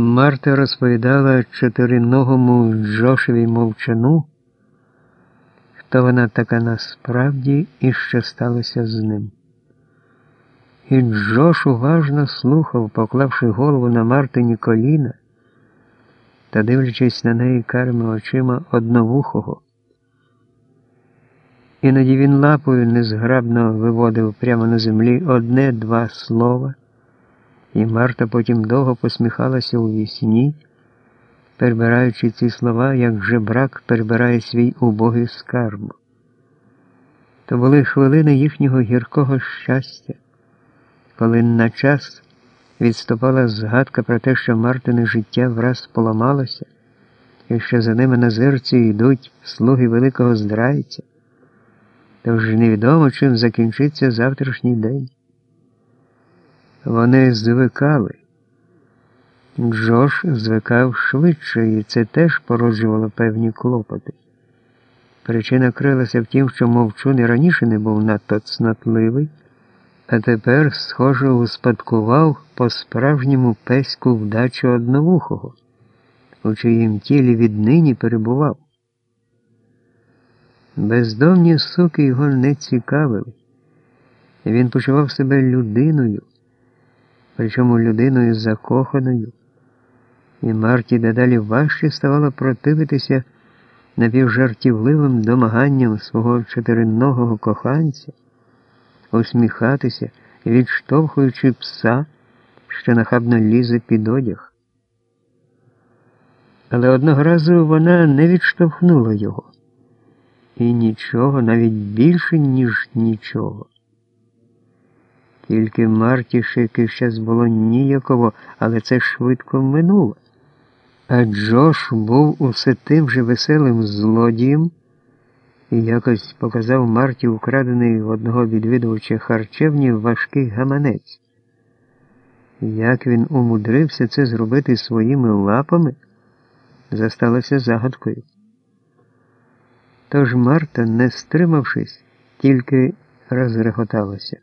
Марта розповідала чотириногому Джошеві мовчану, хто вона така насправді і що сталося з ним. І Джош уважно слухав, поклавши голову на Мартині коліна та дивлячись на неї карими очима одновухого. Іноді він лапою незграбно виводив прямо на землі одне-два слова, і Марта потім довго посміхалася у вісні, перебираючи ці слова, як жебрак перебирає свій убогий скарб. То були хвилини їхнього гіркого щастя, коли на час відступала згадка про те, що Мартине життя враз поламалося, і що за ними на зирці йдуть слуги великого здрайця. Тож невідомо, чим закінчиться завтрашній день. Вони звикали. Джош звикав швидше, і це теж породжувало певні клопоти. Причина крилася в тім, що мовчун і раніше не був надто цнотливий, а тепер, схоже, успадкував по справжньому пеську вдачу одновухого, у чиїм тілі віднині перебував. Бездомні суки його не цікавили. Він почував себе людиною, причому людиною закоханою, і Марті дедалі важче ставало противитися напівжартівливим домаганням свого чотириногого коханця, усміхатися, відштовхуючи пса, що нахабно лізе під одяг. Але одного разу вона не відштовхнула його. І нічого, навіть більше, ніж нічого. Тільки Марті ще якийсь було ніяково, але це швидко минуло. А Джош був усе тим же веселим злодієм і якось показав Марті украдений в одного відвідувача харчевні важкий гаманець. Як він умудрився це зробити своїми лапами, засталося загадкою. Тож Марта, не стримавшись, тільки розреготалася.